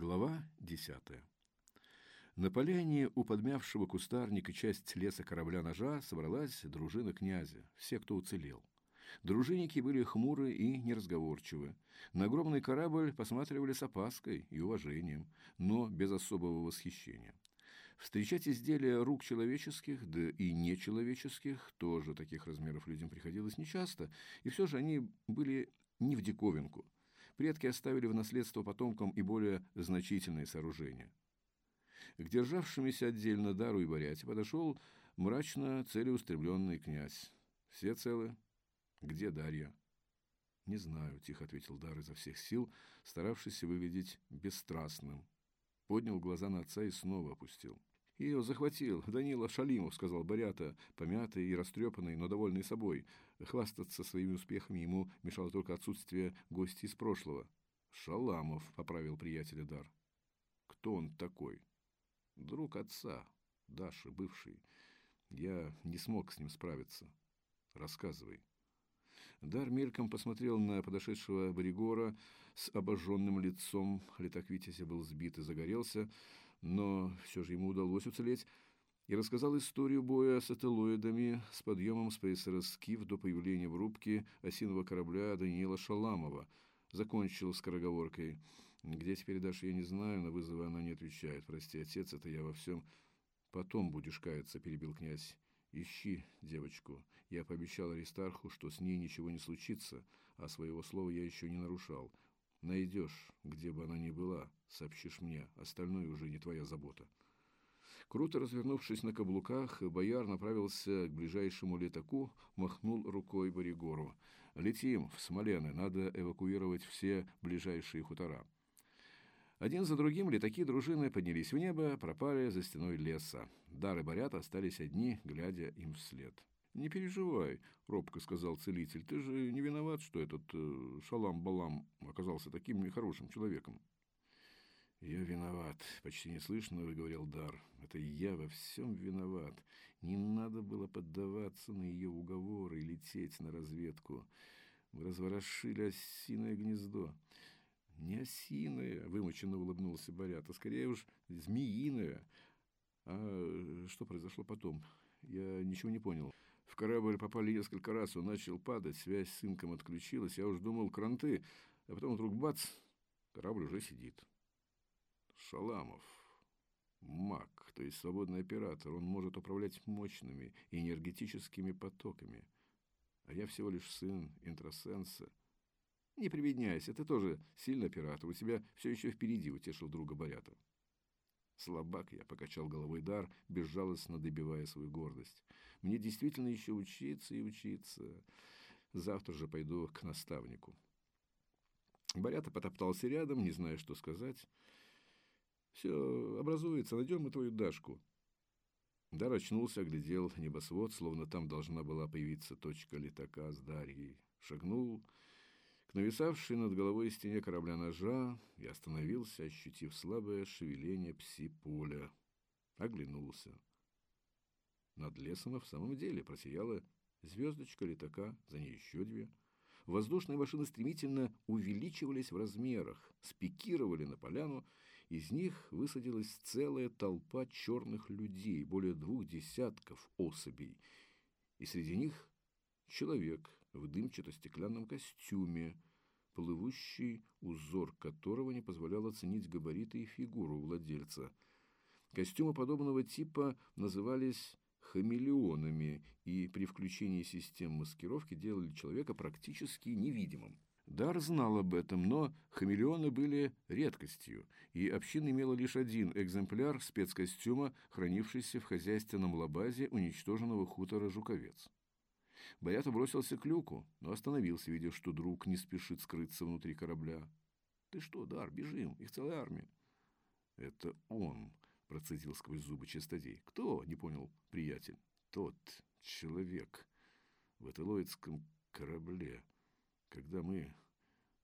Глава десятая. На поляне у подмявшего кустарника часть леса корабля ножа собралась дружина князя, все, кто уцелел. Дружинники были хмуры и неразговорчивы. На огромный корабль посматривали с опаской и уважением, но без особого восхищения. Встречать изделия рук человеческих, да и нечеловеческих, тоже таких размеров людям приходилось нечасто, и все же они были не в диковинку – предки оставили в наследство потомкам и более значительные сооружения. К державшимися отдельно Дару и Боряте подошел мрачно целеустремленный князь. «Все целы? Где Дарья?» «Не знаю», — тихо ответил Дар изо всех сил, старавшийся выглядеть бесстрастным. Поднял глаза на отца и снова опустил. «Ее захватил Данила Шалимов», — сказал Борята, помятый и растрепанный, но довольный собой. Хвастаться своими успехами ему мешало только отсутствие гостей из прошлого. «Шаламов», — поправил приятеля Дар. «Кто он такой?» «Друг отца, Даши, бывший. Я не смог с ним справиться. Рассказывай». Дар мельком посмотрел на подошедшего Боригора с обожженным лицом. Леток Витязя был сбит и загорелся, но все же ему удалось уцелеть и рассказал историю боя с ателоидами с подъемом с ПСР «Скиф» до появления в рубке осиного корабля Даниила Шаламова. Закончил скороговоркой. «Где теперь Даша, я не знаю, на вызовы она не отвечает. Прости, отец, это я во всем...» «Потом будешь каяться», — перебил князь. «Ищи девочку. Я пообещал Аристарху, что с ней ничего не случится, а своего слова я еще не нарушал. Найдешь, где бы она ни была, сообщишь мне. Остальное уже не твоя забота». Круто развернувшись на каблуках, бояр направился к ближайшему летаку, махнул рукой Боригору. «Летим в Смолены, надо эвакуировать все ближайшие хутора». Один за другим летаки дружины поднялись в небо, пропали за стеной леса. Дар и Борят остались одни, глядя им вслед. «Не переживай», — робко сказал целитель, — «ты же не виноват, что этот э, шалам-балам оказался таким нехорошим человеком». «Я виноват», — почти неслышно выговорил Дар. «Это я во всем виноват. Не надо было поддаваться на ее уговоры и лететь на разведку. Мы разворошили осиное гнездо». «Не осиное», — вымученно улыбнулся Борят, — «а скорее уж змеиное». «А что произошло потом? Я ничего не понял». В корабль попали несколько раз, он начал падать, связь с сынком отключилась. Я уж думал, кранты, а потом вдруг бац, корабль уже сидит. Шаламов. Маг, то есть свободный оператор. Он может управлять мощными энергетическими потоками. А я всего лишь сын интросенса. Не прибедняйся, ты тоже сильный оператор. У тебя все еще впереди, утешил друга Борята. Слабак я, покачал головой дар, безжалостно добивая свою гордость. Мне действительно еще учиться и учиться. Завтра же пойду к наставнику. Борята потоптался рядом, не зная, что сказать. Все образуется, найдем мы твою Дашку. Дар очнулся, оглядел небосвод, словно там должна была появиться точка летака с Дарьей. Шагнул к нависавшей над головой стене корабля ножа и остановился, ощутив слабое шевеление пси-поля. Оглянулся. Над лесом и в самом деле просияла звездочка летака, за ней еще две — Воздушные машины стремительно увеличивались в размерах, спикировали на поляну, из них высадилась целая толпа черных людей, более двух десятков особей, и среди них человек в дымчато-стеклянном костюме, плывущий узор которого не позволял оценить габариты и фигуру владельца. Костюмы подобного типа назывались хамелеонами и при включении систем маскировки делали человека практически невидимым. Дар знал об этом, но хамелеоны были редкостью, и община имела лишь один экземпляр спецкостюма, хранившийся в хозяйственном лабазе уничтоженного хутора Жуковец. Боята бросился к люку, но остановился, видя, что друг не спешит скрыться внутри корабля. «Ты что, Дар, бежим, их целая армия». «Это он», процедил сквозь зубы чистодей. «Кто?» — не понял приятель. «Тот человек в Этелоидском корабле, когда мы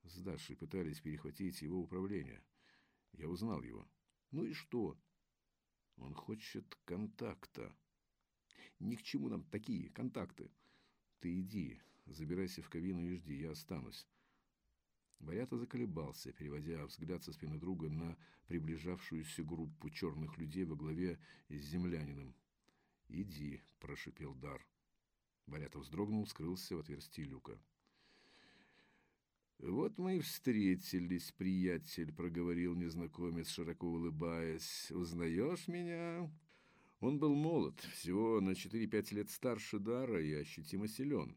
с Дашей пытались перехватить его управление. Я узнал его. Ну и что? Он хочет контакта. Ни к чему нам такие контакты. Ты иди, забирайся в кабину и жди, я останусь. Варята заколебался, переводя взгляд со спины друга на приближавшуюся группу черных людей во главе с землянином. «Иди», — прошипел Дар. Варята вздрогнул, скрылся в отверстии люка. «Вот мы и встретились, приятель», — проговорил незнакомец, широко улыбаясь. «Узнаешь меня?» Он был молод, всего на 4-5 лет старше Дара и ощутимо силен.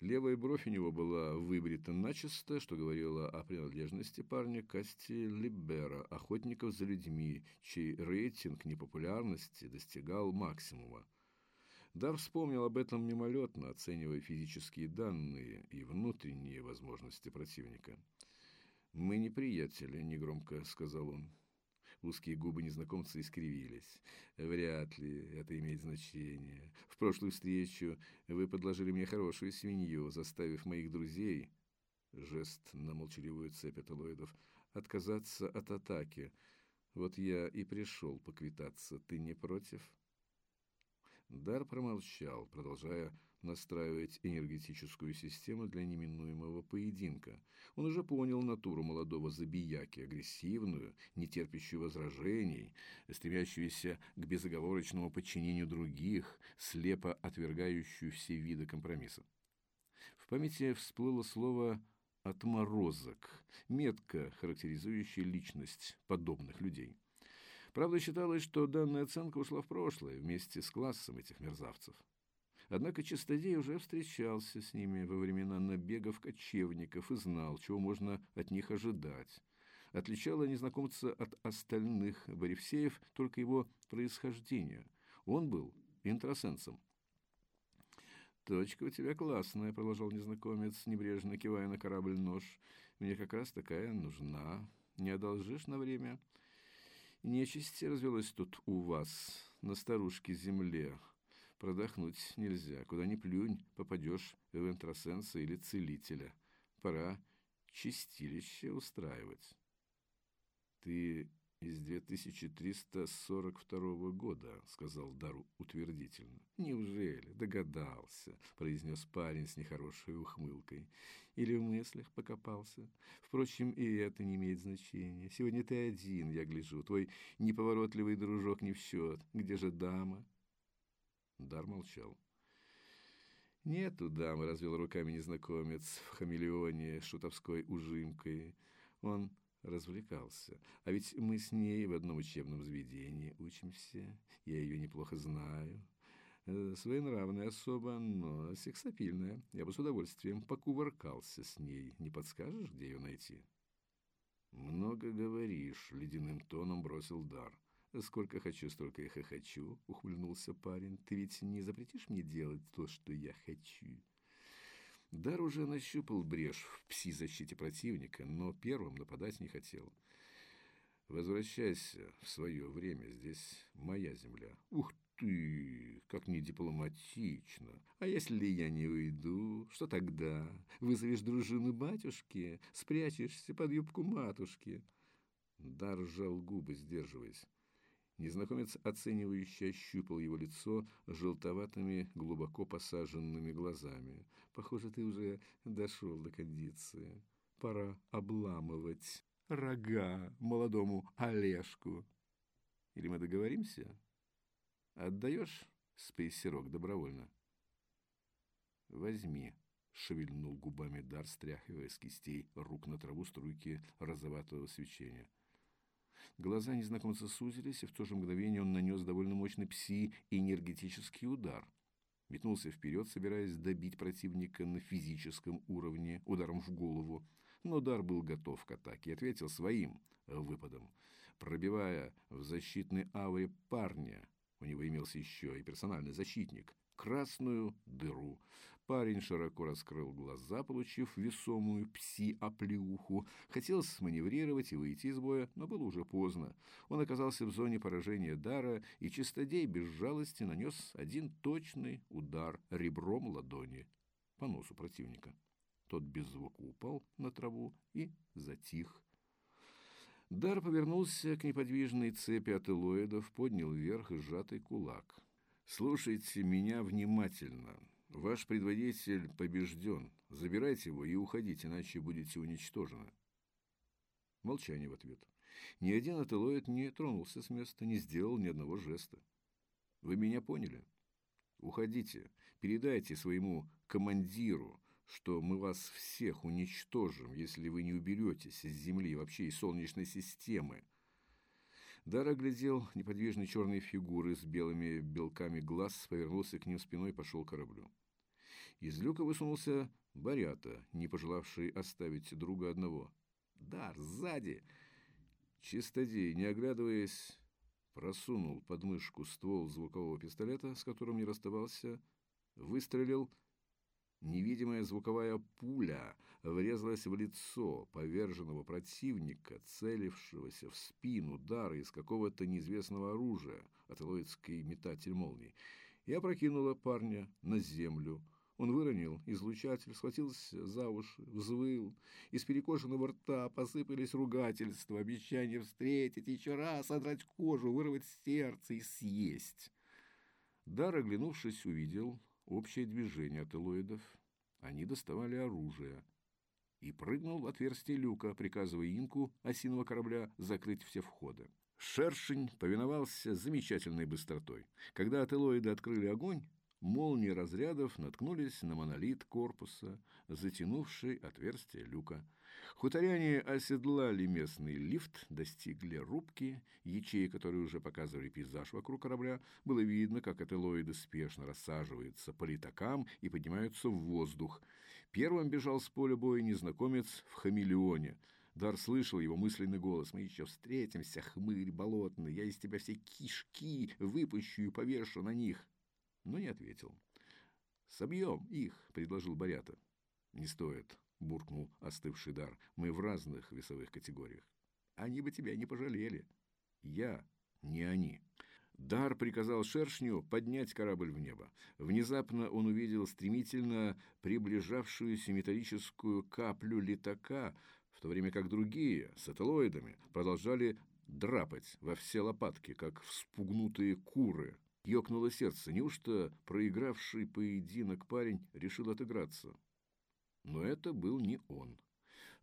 Левая бровь у него была выбрита начисто, что говорило о принадлежности парня касте Либера, охотников за людьми, чей рейтинг непопулярности достигал максимума. Дар вспомнил об этом мимолетно, оценивая физические данные и внутренние возможности противника. «Мы не приятели», — негромко сказал он. Узкие губы незнакомца искривились. «Вряд ли это имеет значение. В прошлую встречу вы подложили мне хорошую свинью, заставив моих друзей...» Жест на молчаливую цепь аталоидов. «Отказаться от атаки. Вот я и пришел поквитаться. Ты не против?» Дар промолчал, продолжая настраивать энергетическую систему для неминуемого поединка. Он уже понял натуру молодого забияки, агрессивную, нетерпящую возражений, стремящуюся к безоговорочному подчинению других, слепо отвергающую все виды компромисса. В памяти всплыло слово «отморозок», метко характеризующее личность подобных людей. Правда, считалось, что данная оценка ушла в прошлое вместе с классом этих мерзавцев. Однако Чистодей уже встречался с ними во времена набегов кочевников и знал, чего можно от них ожидать. Отличало незнакомца от остальных Боревсеев только его происхождение. Он был интросенсом. «Точка у тебя классная», — продолжал незнакомец, небрежно кивая на корабль нож. «Мне как раз такая нужна. Не одолжишь на время?» Нечисть развелась тут у вас, на старушке земле. Продохнуть нельзя. Куда ни плюнь, попадешь в интросенса или целителя. Пора чистилище устраивать. Ты из 2342 года», — сказал Дару утвердительно. «Неужели? Догадался», — произнес парень с нехорошей ухмылкой. «Или в мыслях покопался? Впрочем, и это не имеет значения. Сегодня ты один, я гляжу. Твой неповоротливый дружок не в счет. Где же дама?» Дар молчал. «Нету дамы», — развел руками незнакомец в хамелеоне шутовской ужимкой. Он развлекался. А ведь мы с ней в одном учебном заведении учимся. Я ее неплохо знаю. Э, своенравная особа, но сексапильная. Я бы с удовольствием покувыркался с ней. Не подскажешь, где ее найти? «Много говоришь», — ледяным тоном бросил дар. «Сколько хочу, столько и хохочу», — ухмыльнулся парень. «Ты ведь не запретишь мне делать то, что я хочу?» Дар уже нащупал брешь в пси-защите противника, но первым нападать не хотел. «Возвращайся в свое время, здесь моя земля». «Ух ты, как не дипломатично! А если я не уйду, что тогда? Вызовешь дружину батюшки, спрячешься под юбку матушки?» Дар сжал губы, сдерживаясь. Незнакомец оценивающе ощупал его лицо желтоватыми, глубоко посаженными глазами. «Похоже, ты уже дошел до кондиции. Пора обламывать рога молодому Олежку. Или мы договоримся? Отдаешь спейсерок добровольно?» «Возьми», — шевельнул губами Дар, стряхивая с кистей рук на траву струйки розоватого свечения. Глаза незнакомца сузились, и в то же мгновение он нанес довольно мощный пси-энергетический удар. Метнулся вперед, собираясь добить противника на физическом уровне ударом в голову. Но удар был готов к атаке и ответил своим выпадом, пробивая в защитной ауре парня. У него имелся еще и персональный защитник. Красную дыру. Парень широко раскрыл глаза, получив весомую пси-оплеуху. Хотел сманеврировать и выйти из боя, но было уже поздно. Он оказался в зоне поражения дара, и чистодей без жалости нанес один точный удар ребром ладони по носу противника. Тот без звука упал на траву и затих. Дар повернулся к неподвижной цепи от элоидов, поднял вверх сжатый кулак. «Слушайте меня внимательно. Ваш предводитель побежден. Забирайте его и уходите, иначе будете уничтожены. Молчание в ответ. Ни один ателоид не тронулся с места, не сделал ни одного жеста. Вы меня поняли? Уходите, передайте своему командиру, что мы вас всех уничтожим, если вы не уберетесь из Земли, вообще из Солнечной системы. Дар оглядел неподвижные черные фигуры с белыми белками глаз, повернулся к ним спиной и пошел к кораблю. Из люка высунулся Барята, не пожелавший оставить друга одного. «Дар, сзади!» Чистодей, не оглядываясь, просунул под мышку ствол звукового пистолета, с которым не расставался, выстрелил. Невидимая звуковая пуля врезалась в лицо поверженного противника, целившегося в спину дара из какого-то неизвестного оружия, ателоидский метатель молний, и опрокинула парня на землю, он выронил излучатель, схватился за уши, взвыл. Из перекошенного рта посыпались ругательства, обещания встретить еще раз, содрать кожу, вырвать сердце и съесть. Дар, оглянувшись, увидел общее движение от. Они доставали оружие. И прыгнул в отверстие люка, приказывая инку осиного корабля закрыть все входы. Шершень повиновался замечательной быстротой. Когда ателоиды открыли огонь, молнии разрядов наткнулись на монолит корпуса, затянувший отверстие люка. Хуторяне оседлали местный лифт, достигли рубки, ячеи, которые уже показывали пейзаж вокруг корабля. Было видно, как этелоиды спешно рассаживаются по литакам и поднимаются в воздух. Первым бежал с поля боя незнакомец в хамелеоне. Дар слышал его мысленный голос. «Мы еще встретимся, хмырь болотный, я из тебя все кишки выпущу и повешу на них» но не ответил. «Собьем их», — предложил Борята. «Не стоит», — буркнул остывший дар. «Мы в разных весовых категориях. Они бы тебя не пожалели. Я не они». Дар приказал шершню поднять корабль в небо. Внезапно он увидел стремительно приближавшуюся металлическую каплю летака, в то время как другие, сателлоидами, продолжали драпать во все лопатки, как вспугнутые куры, Ёкнуло сердце. Неужто проигравший поединок парень решил отыграться? Но это был не он.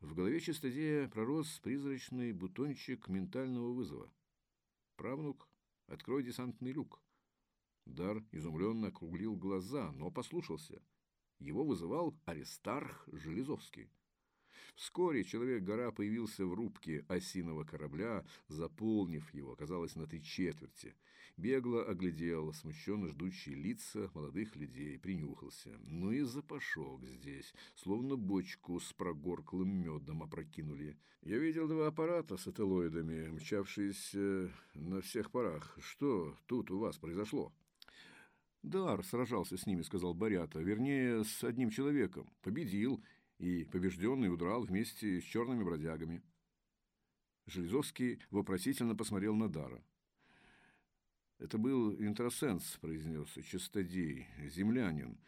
В голове чистодея пророс призрачный бутончик ментального вызова. «Правнук, открой десантный люк». Дар изумленно округлил глаза, но послушался. Его вызывал Аристарх Железовский. Вскоре человек-гора появился в рубке осиного корабля, заполнив его, оказалось, на три четверти. Бегло оглядел смущенно ждущие лица молодых людей, принюхался. Ну и запашок здесь, словно бочку с прогорклым медом опрокинули. Я видел два аппарата с ателоидами, мчавшиеся на всех парах. Что тут у вас произошло? «Дар сражался с ними», — сказал Борята. «Вернее, с одним человеком. Победил и побежденный удрал вместе с черными бродягами. Железовский вопросительно посмотрел на Дара. «Это был интросенс», — произнес чистодей, землянин.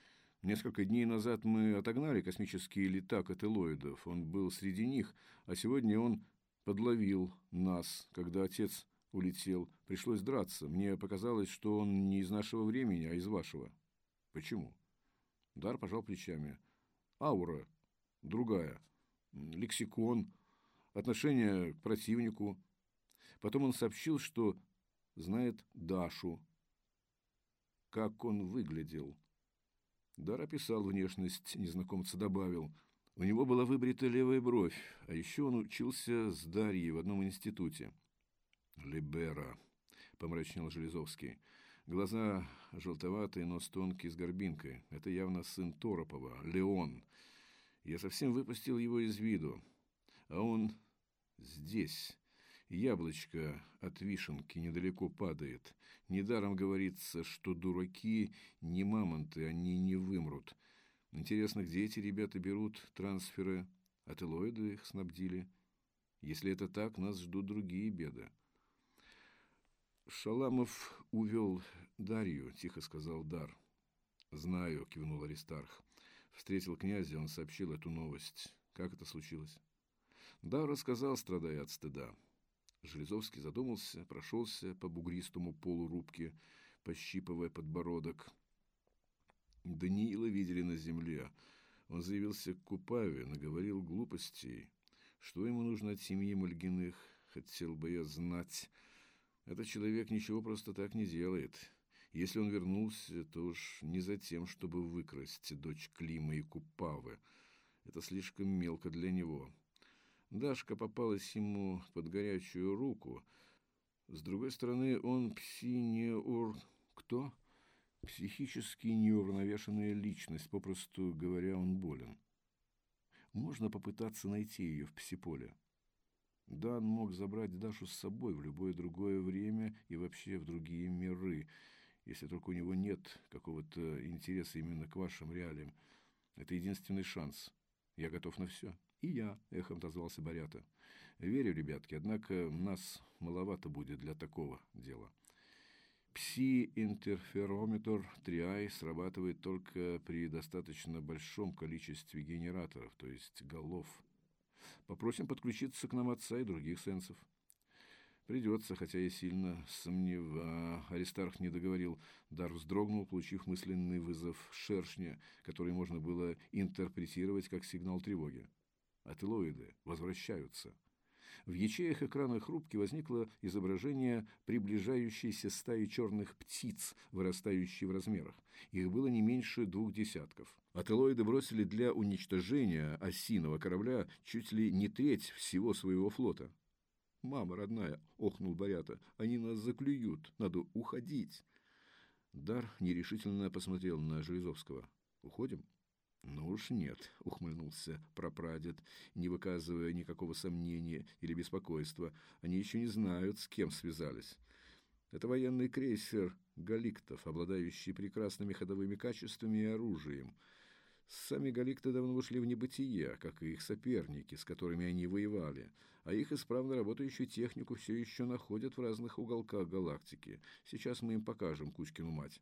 Несколько дней назад мы отогнали космические летак от элоидов. Он был среди них, а сегодня он подловил нас, когда отец улетел. Пришлось драться. Мне показалось, что он не из нашего времени, а из вашего. Почему? Дар пожал плечами. Аура другая. Лексикон, отношение к противнику. Потом он сообщил, что знает Дашу. Как он выглядел. Дар описал внешность незнакомца, добавил. У него была выбрита левая бровь, а еще он учился с Дарьей в одном институте. «Либера», — помрачнел Железовский. Глаза желтоватые, нос тонкий, с горбинкой. Это явно сын Торопова, Леон. Я совсем выпустил его из виду, а он здесь. Яблочко от вишенки недалеко падает. Недаром говорится, что дураки не мамонты, они не вымрут. Интересно, где эти ребята берут трансферы? От Элоида их снабдили. Если это так, нас ждут другие беды. Шаламов увел Дарью, тихо сказал Дар. Знаю, кивнул Аристарх. Встретил князя, он сообщил эту новость. Как это случилось? Да, рассказал, страдая от стыда. Железовский задумался, прошелся по бугристому полу рубки, пощипывая подбородок. Даниила видели на земле. Он заявился к Купаве, наговорил глупостей. Что ему нужно от семьи Мальгиных, хотел бы я знать. Этот человек ничего просто так не делает. Если он вернулся, то уж не за тем, чтобы выкрасть дочь Клима и Купавы. Это слишком мелко для него. Дашка попалась ему под горячую руку. С другой стороны, он псинеур... Кто? Психически неуравновешенная личность, попросту говоря, он болен. Можно попытаться найти ее в псиполе. Дан мог забрать Дашу с собой в любое другое время и вообще в другие миры, если только у него нет какого-то интереса именно к вашим реалиям. Это единственный шанс. Я готов на все. И я, эхом отозвался Борята. Верю, ребятки, однако нас маловато будет для такого дела. Пси-интерферометр 3i срабатывает только при достаточно большом количестве генераторов, то есть голов. Попросим подключиться к нам отца и других сенсов. Придется, хотя я сильно сомневаюсь. Аристарх не договорил. Дар вздрогнул, получив мысленный вызов шершня, который можно было интерпретировать как сигнал тревоги. Ателоиды возвращаются. В ячеях экрана хрупки возникло изображение приближающейся стаи черных птиц, вырастающей в размерах. Их было не меньше двух десятков. Ателоиды бросили для уничтожения осиного корабля чуть ли не треть всего своего флота. «Мама родная!» — охнул Борята. «Они нас заклюют! Надо уходить!» Дар нерешительно посмотрел на Железовского. «Уходим?» «Ну уж нет», — ухмыльнулся прапрадед, не выказывая никакого сомнения или беспокойства. «Они еще не знают, с кем связались. Это военный крейсер «Галиктов», обладающий прекрасными ходовыми качествами и оружием. Сами галикты давно ушли в небытие, как и их соперники, с которыми они воевали, а их исправно работающую технику все еще находят в разных уголках галактики. Сейчас мы им покажем Кузькину мать».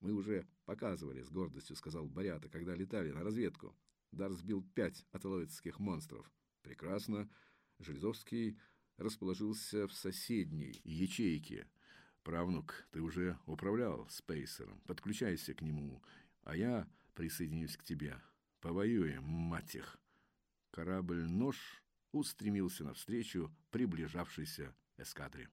Мы уже показывали, с гордостью сказал Борята, когда летали на разведку. Дар сбил пять атолоидских монстров. Прекрасно. Железовский расположился в соседней ячейке. Правнук, ты уже управлял спейсером. Подключайся к нему, а я присоединюсь к тебе. Повоюем, мать их. Корабль «Нож» устремился навстречу приближавшейся эскадре.